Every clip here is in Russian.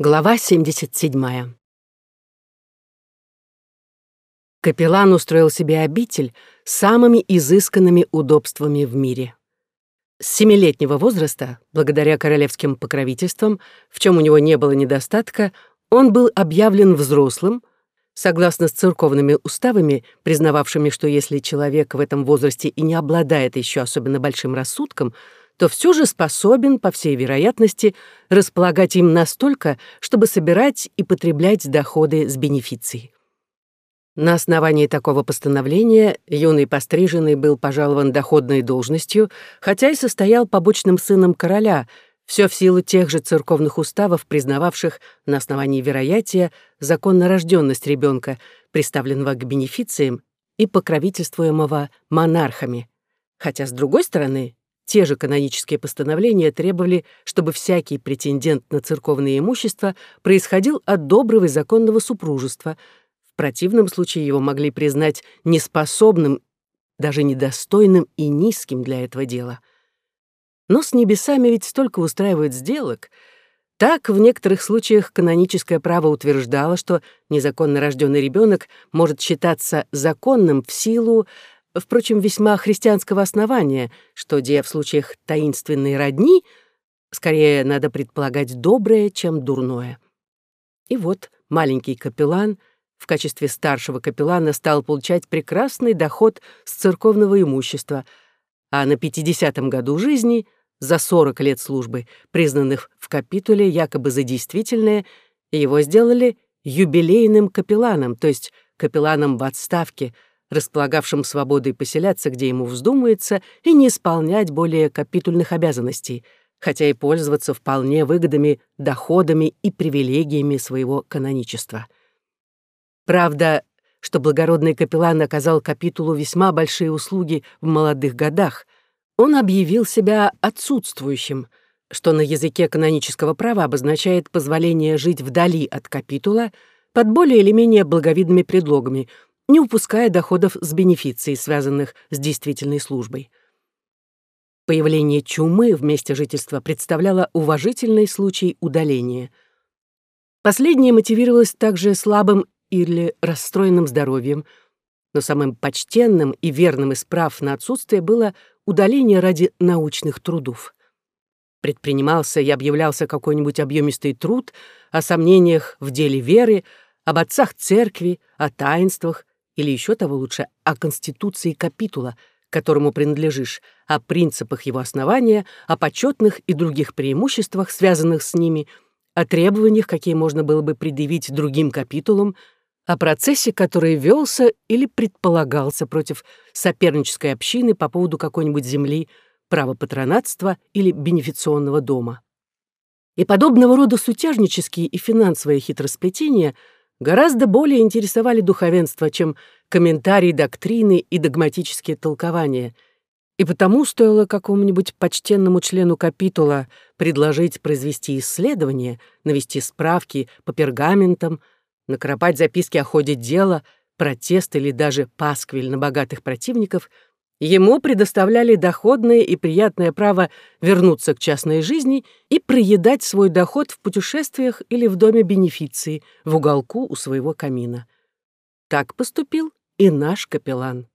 Глава 77. Капеллан устроил себе обитель самыми изысканными удобствами в мире. С семилетнего возраста, благодаря королевским покровительствам, в чем у него не было недостатка, он был объявлен взрослым, согласно с церковными уставами, признававшими, что если человек в этом возрасте и не обладает еще особенно большим рассудком, то все же способен, по всей вероятности, располагать им настолько, чтобы собирать и потреблять доходы с бенефицией. На основании такого постановления юный постриженный был пожалован доходной должностью, хотя и состоял побочным сыном короля, все в силу тех же церковных уставов, признававших на основании вероятия законно рожденность ребенка, представленного к бенефициям и покровительствуемого монархами. Хотя, с другой стороны, те же канонические постановления требовали, чтобы всякий претендент на церковное имущество происходил от доброго и законного супружества. В противном случае его могли признать неспособным, даже недостойным и низким для этого дела. Но с небесами ведь столько устраивают сделок. Так, в некоторых случаях каноническое право утверждало, что незаконно рожденный ребенок может считаться законным в силу впрочем, весьма христианского основания, что, где в случаях таинственной родни, скорее надо предполагать доброе, чем дурное. И вот маленький капеллан в качестве старшего капеллана стал получать прекрасный доход с церковного имущества, а на 50-м году жизни, за 40 лет службы, признанных в капитуле якобы за действительное, его сделали юбилейным капелланом, то есть капелланом в отставке — располагавшим свободой поселяться, где ему вздумается, и не исполнять более капитульных обязанностей, хотя и пользоваться вполне выгодами, доходами и привилегиями своего каноничества. Правда, что благородный капеллан оказал капитулу весьма большие услуги в молодых годах, он объявил себя отсутствующим, что на языке канонического права обозначает позволение жить вдали от капитула под более или менее благовидными предлогами — не упуская доходов с бенефицией, связанных с действительной службой. Появление чумы в месте жительства представляло уважительный случай удаления. Последнее мотивировалось также слабым или расстроенным здоровьем, но самым почтенным и верным из прав на отсутствие было удаление ради научных трудов. Предпринимался и объявлялся какой-нибудь объемистый труд о сомнениях в деле веры, об отцах церкви, о таинствах, или еще того лучше, о конституции капитула, которому принадлежишь, о принципах его основания, о почетных и других преимуществах, связанных с ними, о требованиях, какие можно было бы предъявить другим капитулам, о процессе, который велся или предполагался против сопернической общины по поводу какой-нибудь земли, права патронатства или бенефиционного дома. И подобного рода сутяжнические и финансовые хитросплетения — гораздо более интересовали духовенство, чем комментарии доктрины и догматические толкования, и потому стоило какому-нибудь почтенному члену капитула предложить произвести исследование, навести справки по пергаментам, накропать записки о ходе дела, протест или даже пасквиль на богатых противников — Ему предоставляли доходное и приятное право вернуться к частной жизни и проедать свой доход в путешествиях или в доме бенефиции, в уголку у своего камина. Так поступил и наш капеллан.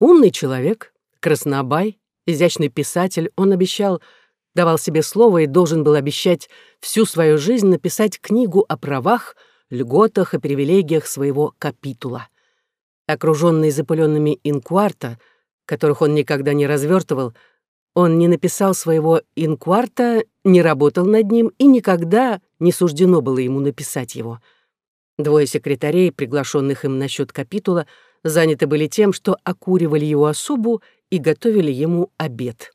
Умный человек, краснобай, изящный писатель, он обещал, давал себе слово и должен был обещать всю свою жизнь написать книгу о правах, льготах и привилегиях своего капитула окруженный запыленными инкварта, которых он никогда не развертывал, он не написал своего инкварта, не работал над ним и никогда не суждено было ему написать его. Двое секретарей, приглашенных им насчет капитула, заняты были тем, что окуривали его особу и готовили ему обед.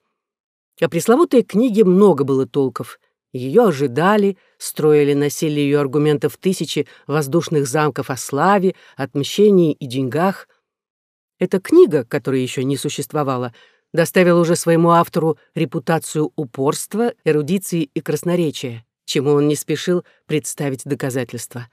О пресловутой книге много было толков — ее ожидали, строили на силе ее аргументов тысячи воздушных замков о славе, отмщении и деньгах. Эта книга, которая еще не существовала, доставила уже своему автору репутацию упорства, эрудиции и красноречия, чему он не спешил представить доказательства.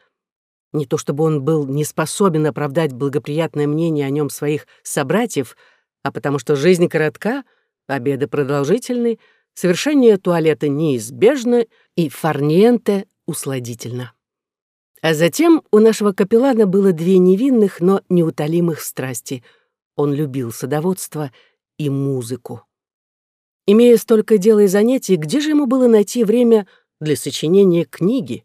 Не то чтобы он был не способен оправдать благоприятное мнение о нем своих собратьев, а потому что жизнь коротка, обеды продолжительны, совершение туалета неизбежно и фарниенте усладительно. А затем у нашего капеллана было две невинных, но неутолимых страсти. Он любил садоводство и музыку. Имея столько дел и занятий, где же ему было найти время для сочинения книги?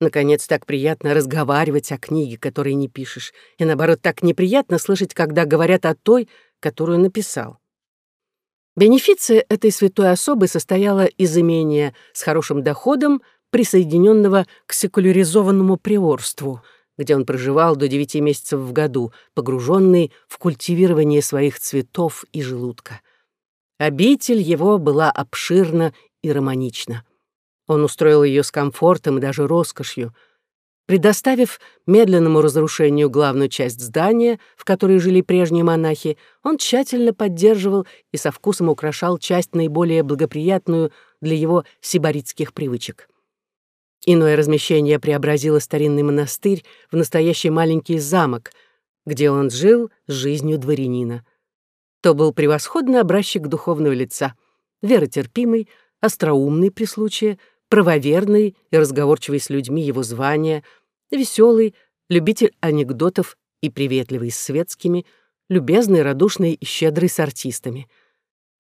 Наконец, так приятно разговаривать о книге, которой не пишешь, и, наоборот, так неприятно слышать, когда говорят о той, которую написал. Бенефиция этой святой особы состояла из имения с хорошим доходом, присоединенного к секуляризованному приорству, где он проживал до девяти месяцев в году, погруженный в культивирование своих цветов и желудка. Обитель его была обширна и романична. Он устроил ее с комфортом и даже роскошью — Предоставив медленному разрушению главную часть здания, в которой жили прежние монахи, он тщательно поддерживал и со вкусом украшал часть наиболее благоприятную для его сибаритских привычек. Иное размещение преобразило старинный монастырь в настоящий маленький замок, где он жил жизнью дворянина. То был превосходный образчик духовного лица, веротерпимый, остроумный при случае, правоверный и разговорчивый с людьми его звания — Веселый, любитель анекдотов и приветливый с светскими, любезный, радушный и щедрый с артистами.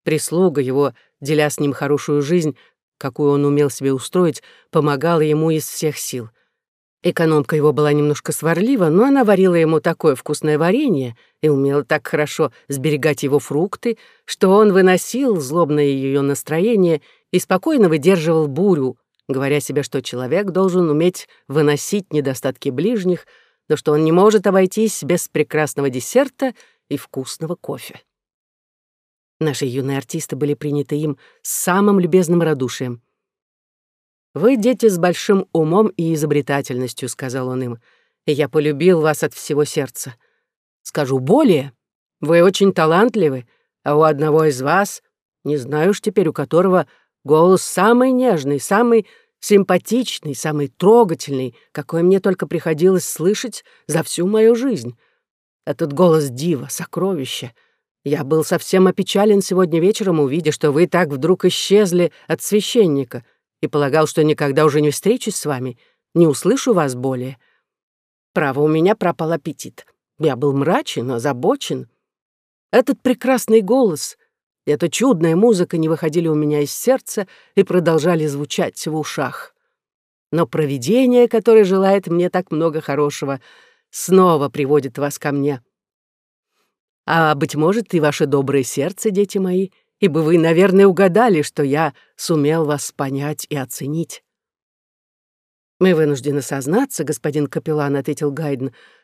Прислуга его, деля с ним хорошую жизнь, какую он умел себе устроить, помогала ему из всех сил. Экономка его была немножко сварлива, но она варила ему такое вкусное варенье и умела так хорошо сберегать его фрукты, что он выносил злобное ее настроение и спокойно выдерживал бурю, говоря себе, что человек должен уметь выносить недостатки ближних, но что он не может обойтись без прекрасного десерта и вкусного кофе. Наши юные артисты были приняты им с самым любезным радушием. «Вы дети с большим умом и изобретательностью», — сказал он им, «и я полюбил вас от всего сердца. Скажу более, вы очень талантливы, а у одного из вас, не знаю уж теперь у которого, Голос самый нежный, самый симпатичный, самый трогательный, какой мне только приходилось слышать за всю мою жизнь. Этот голос дива, сокровище. Я был совсем опечален сегодня вечером, увидя, что вы так вдруг исчезли от священника, и полагал, что никогда уже не встречусь с вами, не услышу вас более. Право, у меня пропал аппетит. Я был мрачен, озабочен. Этот прекрасный голос — эта чудная музыка не выходили у меня из сердца и продолжали звучать в ушах. Но провидение, которое желает мне так много хорошего, снова приводит вас ко мне. А, быть может, и ваше доброе сердце, дети мои, ибо вы, наверное, угадали, что я сумел вас понять и оценить. «Мы вынуждены сознаться, господин капеллан», — ответил Гайден, —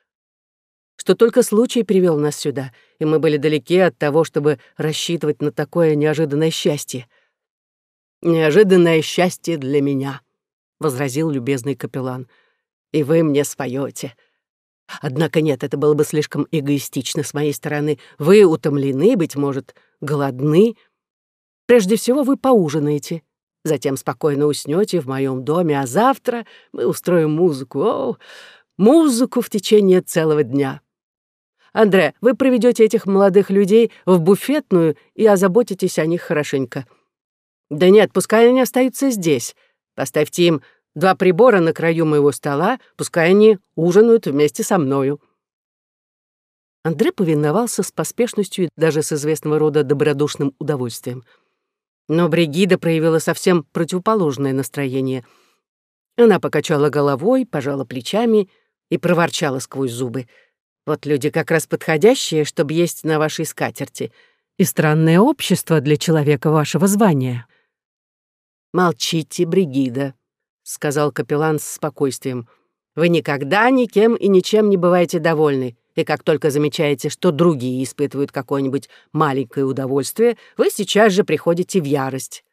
что только случай привел нас сюда, и мы были далеки от того, чтобы рассчитывать на такое неожиданное счастье. «Неожиданное счастье для меня», — возразил любезный капеллан. «И вы мне споете. Однако нет, это было бы слишком эгоистично с моей стороны. Вы утомлены, быть может, голодны. Прежде всего вы поужинаете, затем спокойно уснете в моем доме, а завтра мы устроим музыку. О, музыку в течение целого дня. Андре, вы проведете этих молодых людей в буфетную и озаботитесь о них хорошенько. Да нет, пускай они остаются здесь. Поставьте им два прибора на краю моего стола, пускай они ужинают вместе со мною». Андре повиновался с поспешностью и даже с известного рода добродушным удовольствием. Но Бригида проявила совсем противоположное настроение. Она покачала головой, пожала плечами и проворчала сквозь зубы — вот люди как раз подходящие, чтобы есть на вашей скатерти. И странное общество для человека вашего звания». «Молчите, Бригида», — сказал капеллан с спокойствием. «Вы никогда никем и ничем не бываете довольны, и как только замечаете, что другие испытывают какое-нибудь маленькое удовольствие, вы сейчас же приходите в ярость».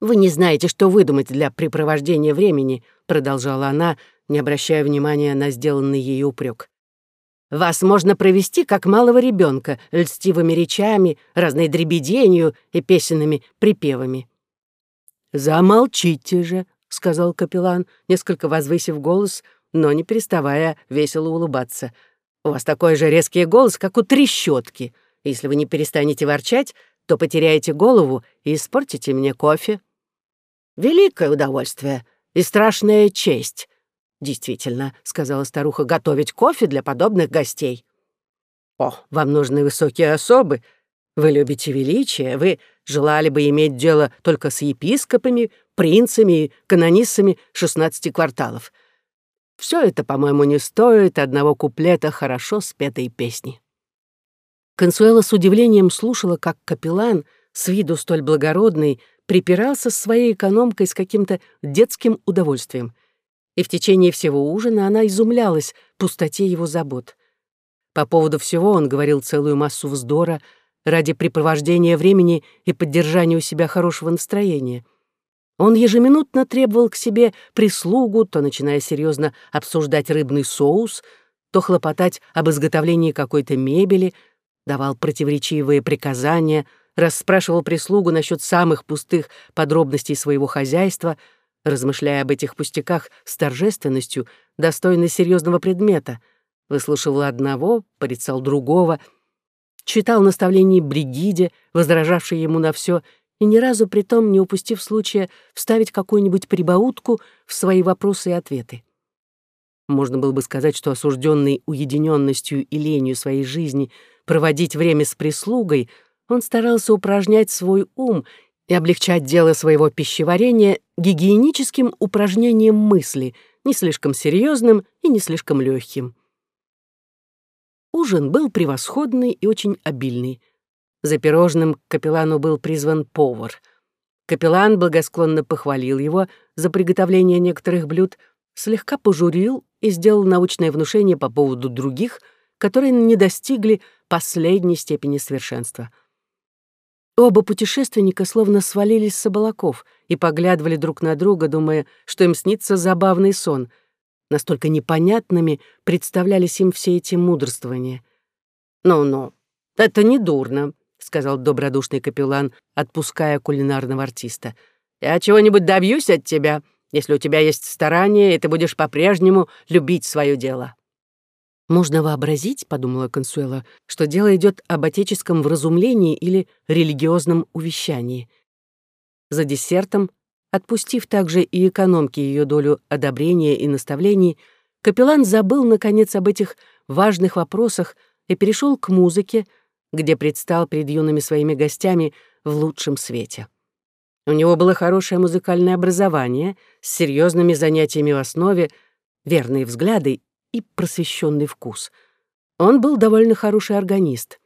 «Вы не знаете, что выдумать для препровождения времени», — продолжала она, не обращая внимания на сделанный ей упрек. Вас можно провести как малого ребенка, льстивыми речами, разной дребеденью и песенными припевами». «Замолчите же», — сказал капеллан, несколько возвысив голос, но не переставая весело улыбаться. «У вас такой же резкий голос, как у трещотки. Если вы не перестанете ворчать, то потеряете голову и испортите мне кофе. Великое удовольствие и страшная честь. Действительно, сказала старуха, готовить кофе для подобных гостей. О, вам нужны высокие особы. Вы любите величие, вы желали бы иметь дело только с епископами, принцами и канонистами шестнадцати кварталов. Все это, по-моему, не стоит одного куплета хорошо спетой песни. Консуэла с удивлением слушала, как капеллан, с виду столь благородный, припирался с своей экономкой с каким-то детским удовольствием. И в течение всего ужина она изумлялась пустоте его забот. По поводу всего он говорил целую массу вздора ради препровождения времени и поддержания у себя хорошего настроения. Он ежеминутно требовал к себе прислугу, то начиная серьезно обсуждать рыбный соус, то хлопотать об изготовлении какой-то мебели — давал противоречивые приказания, расспрашивал прислугу насчет самых пустых подробностей своего хозяйства, размышляя об этих пустяках с торжественностью, достойной серьезного предмета, выслушивал одного, порицал другого, читал наставления Бригиде, возражавшей ему на все, и ни разу при том не упустив случая вставить какую-нибудь прибаутку в свои вопросы и ответы. Можно было бы сказать, что осужденный уединенностью и ленью своей жизни — проводить время с прислугой, он старался упражнять свой ум и облегчать дело своего пищеварения гигиеническим упражнением мысли, не слишком серьезным и не слишком легким. Ужин был превосходный и очень обильный. За пирожным к капеллану был призван повар. Капеллан благосклонно похвалил его за приготовление некоторых блюд, слегка пожурил и сделал научное внушение по поводу других — которые не достигли последней степени совершенства. Оба путешественника словно свалились с облаков и поглядывали друг на друга, думая, что им снится забавный сон. Настолько непонятными представлялись им все эти мудрствования. «Ну-ну, это не дурно», — сказал добродушный капеллан, отпуская кулинарного артиста. «Я чего-нибудь добьюсь от тебя, если у тебя есть старание, и ты будешь по-прежнему любить свое дело». «Можно вообразить, — подумала Консуэла, — что дело идет об отеческом вразумлении или религиозном увещании. За десертом, отпустив также и экономке ее долю одобрения и наставлений, капеллан забыл, наконец, об этих важных вопросах и перешел к музыке, где предстал перед юными своими гостями в лучшем свете. У него было хорошее музыкальное образование с серьезными занятиями в основе, верные взгляды и просвещенный вкус. Он был довольно хороший органист.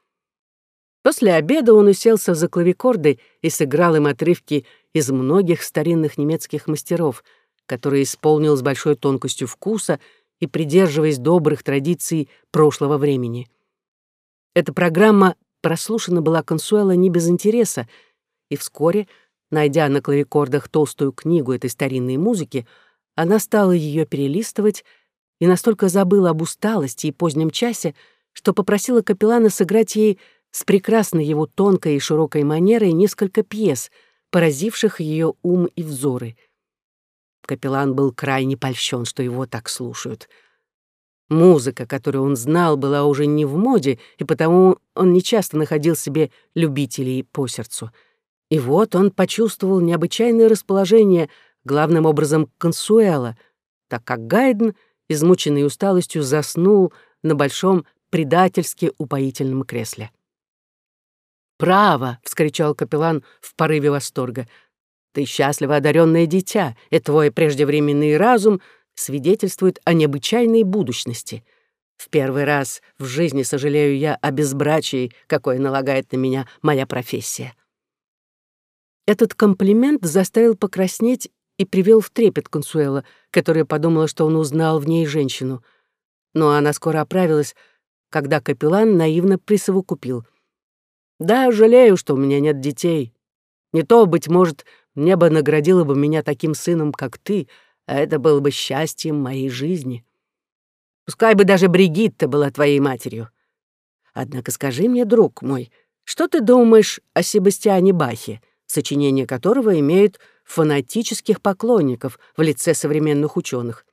После обеда он уселся за клавикорды и сыграл им отрывки из многих старинных немецких мастеров, которые исполнил с большой тонкостью вкуса и придерживаясь добрых традиций прошлого времени. Эта программа прослушана была Консуэла не без интереса, и вскоре, найдя на клавикордах толстую книгу этой старинной музыки, она стала ее перелистывать и настолько забыла об усталости и позднем часе, что попросила капеллана сыграть ей с прекрасной его тонкой и широкой манерой несколько пьес, поразивших ее ум и взоры. Капеллан был крайне польщен, что его так слушают. Музыка, которую он знал, была уже не в моде, и потому он нечасто находил себе любителей по сердцу. И вот он почувствовал необычайное расположение, главным образом, Консуэла, так как Гайден — измученный усталостью, заснул на большом предательски упоительном кресле. «Право!» — вскричал капеллан в порыве восторга. «Ты счастливо одаренное дитя, и твой преждевременный разум свидетельствует о необычайной будущности. В первый раз в жизни сожалею я о безбрачии, какое налагает на меня моя профессия». Этот комплимент заставил покраснеть и привел в трепет Консуэла, которая подумала, что он узнал в ней женщину. Но она скоро оправилась, когда капеллан наивно присовокупил. «Да, жалею, что у меня нет детей. Не то, быть может, небо наградило бы меня таким сыном, как ты, а это было бы счастьем моей жизни. Пускай бы даже Бригитта была твоей матерью. Однако скажи мне, друг мой, что ты думаешь о Себастьяне Бахе, сочинения которого имеют фанатических поклонников в лице современных ученых.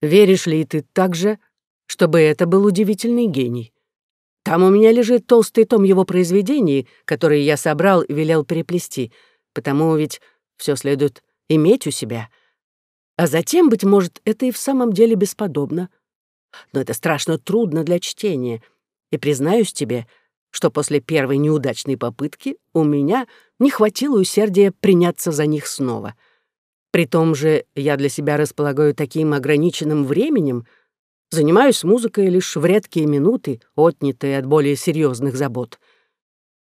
Веришь ли ты также, чтобы это был удивительный гений? Там у меня лежит толстый том его произведений, которые я собрал и велел переплести, потому ведь все следует иметь у себя. А затем, быть может, это и в самом деле бесподобно. Но это страшно трудно для чтения. И признаюсь тебе, что после первой неудачной попытки у меня не хватило усердия приняться за них снова. При том же я для себя располагаю таким ограниченным временем, занимаюсь музыкой лишь в редкие минуты, отнятые от более серьезных забот.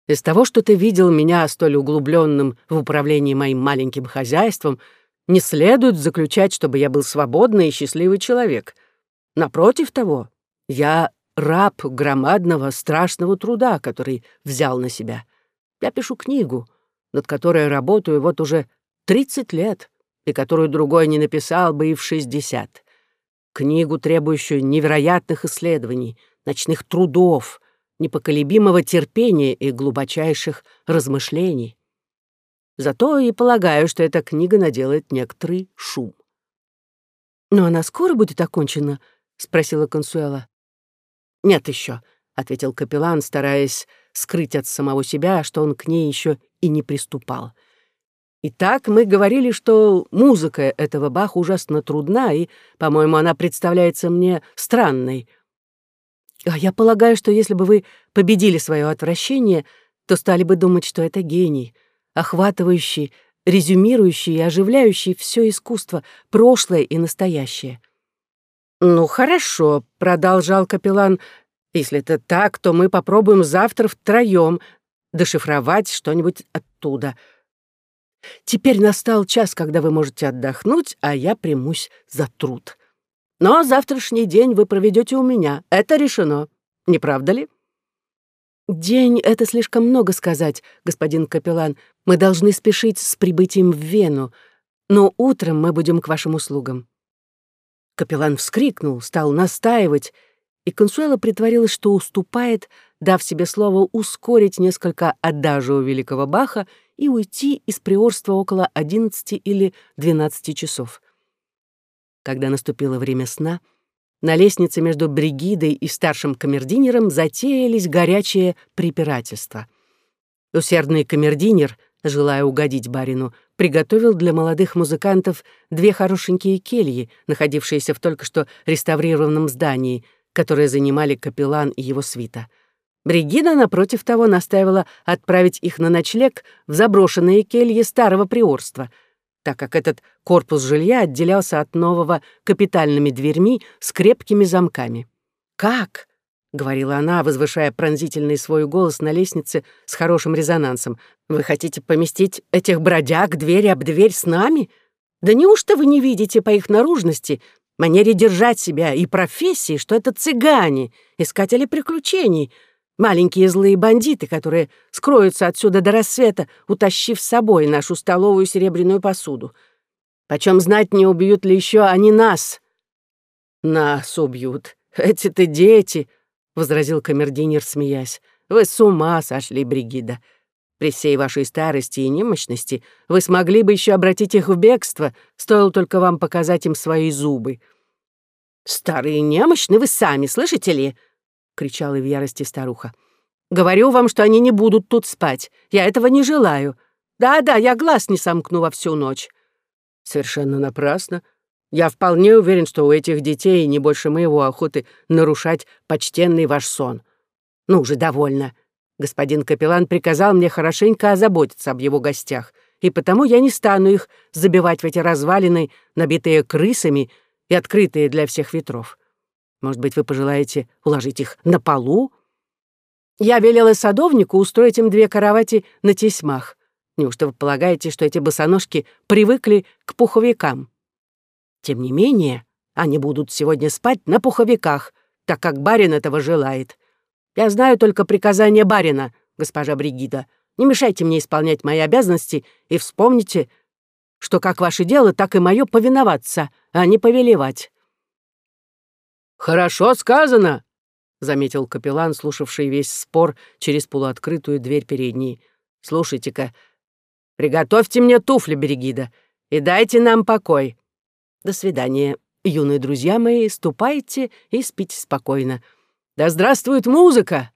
Из того, что ты видел меня столь углубленным в управлении моим маленьким хозяйством, не следует заключать, чтобы я был свободный и счастливый человек. Напротив того, я раб громадного страшного труда, который взял на себя. Я пишу книгу, над которой работаю вот уже 30 лет, и которую другой не написал бы и в 60. Книгу, требующую невероятных исследований, ночных трудов, непоколебимого терпения и глубочайших размышлений. Зато и полагаю, что эта книга наделает некоторый шум. «Но она скоро будет окончена?» — спросила Консуэла. «Нет еще», — ответил капеллан, стараясь скрыть от самого себя, что он к ней еще и не приступал. Итак, мы говорили, что музыка этого Баха ужасно трудна, и, по-моему, она представляется мне странной. А я полагаю, что если бы вы победили свое отвращение, то стали бы думать, что это гений, охватывающий, резюмирующий и оживляющий все искусство, прошлое и настоящее. «Ну, хорошо», — продолжал капеллан. «Если это так, то мы попробуем завтра втроем дешифровать что-нибудь оттуда. Теперь настал час, когда вы можете отдохнуть, а я примусь за труд. Но завтрашний день вы проведете у меня. Это решено. Не правда ли?» «День — это слишком много сказать, господин капеллан. Мы должны спешить с прибытием в Вену, но утром мы будем к вашим услугам». Капеллан вскрикнул, стал настаивать, и Консуэла притворилась, что уступает, дав себе слово ускорить несколько адажу великого Баха и уйти из приорства около одиннадцати или двенадцати часов. Когда наступило время сна, на лестнице между Бригидой и старшим камердинером затеялись горячие препирательства. Усердный камердинер, желая угодить барину, приготовил для молодых музыкантов две хорошенькие кельи, находившиеся в только что реставрированном здании, которые занимали капеллан и его свита. Бригида, напротив того, настаивала отправить их на ночлег в заброшенные кельи старого приорства, так как этот корпус жилья отделялся от нового капитальными дверьми с крепкими замками. «Как?» — говорила она, возвышая пронзительный свой голос на лестнице с хорошим резонансом. «Вы хотите поместить этих бродяг дверь об дверь с нами? Да неужто вы не видите по их наружности, манере держать себя и профессии, что это цыгане, искатели приключений, маленькие злые бандиты, которые скроются отсюда до рассвета, утащив с собой нашу столовую серебряную посуду? Почем знать, не убьют ли еще они нас?» «Нас убьют. Эти-то дети!» — возразил камердинер, смеясь. «Вы с ума сошли, Бригида. При всей вашей старости и немощности вы смогли бы еще обратить их в бегство, стоило только вам показать им свои зубы». «Старые немощны вы сами, слышите ли?» — кричала в ярости старуха. «Говорю вам, что они не будут тут спать. Я этого не желаю. Да-да, я глаз не сомкну во всю ночь». «Совершенно напрасно. Я вполне уверен, что у этих детей не больше моего охоты нарушать почтенный ваш сон. Ну уже довольно. Господин капеллан приказал мне хорошенько озаботиться об его гостях, и потому я не стану их забивать в эти развалины, набитые крысами и открытые для всех ветров. Может быть, вы пожелаете уложить их на полу? Я велела садовнику устроить им две кровати на тесьмах. Неужто вы полагаете, что эти босоножки привыкли к пуховикам? Тем не менее, они будут сегодня спать на пуховиках, так как барин этого желает. Я знаю только приказание барина, госпожа Бригида. Не мешайте мне исполнять мои обязанности и вспомните, что как ваше дело, так и мое повиноваться, а не повелевать». «Хорошо сказано», — заметил капеллан, слушавший весь спор через полуоткрытую дверь передней. «Слушайте-ка, приготовьте мне туфли, Берегида, и дайте нам покой. До свидания, юные друзья мои, ступайте и спите спокойно. Да здравствует музыка!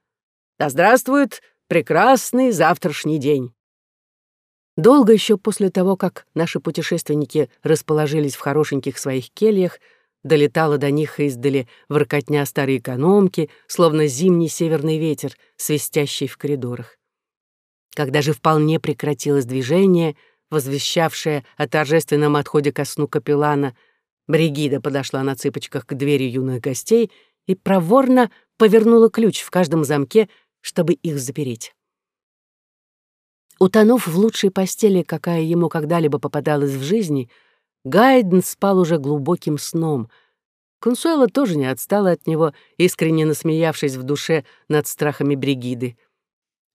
Да здравствует прекрасный завтрашний день. Долго еще после того, как наши путешественники расположились в хорошеньких своих кельях, долетала до них издали воркотня старой экономки, словно зимний северный ветер, свистящий в коридорах. Когда же вполне прекратилось движение, возвещавшее о торжественном отходе ко сну капеллана, Бригида подошла на цыпочках к двери юных гостей и проворно повернула ключ в каждом замке, чтобы их запереть. Утонув в лучшей постели, какая ему когда-либо попадалась в жизни, Гайден спал уже глубоким сном. Консуэла тоже не отстала от него, искренне насмеявшись в душе над страхами Бригиды.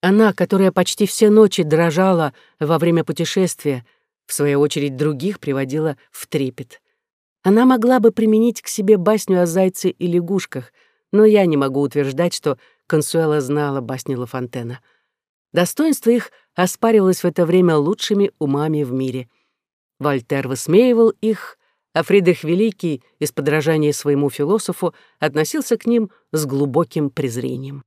Она, которая почти все ночи дрожала во время путешествия, в свою очередь других приводила в трепет. Она могла бы применить к себе басню о зайце и лягушках, но я не могу утверждать, что Консуэла знала басни Ла Фонтена. Достоинство их оспаривалось в это время лучшими умами в мире. Вольтер высмеивал их, а Фридрих Великий, из подражания своему философу, относился к ним с глубоким презрением.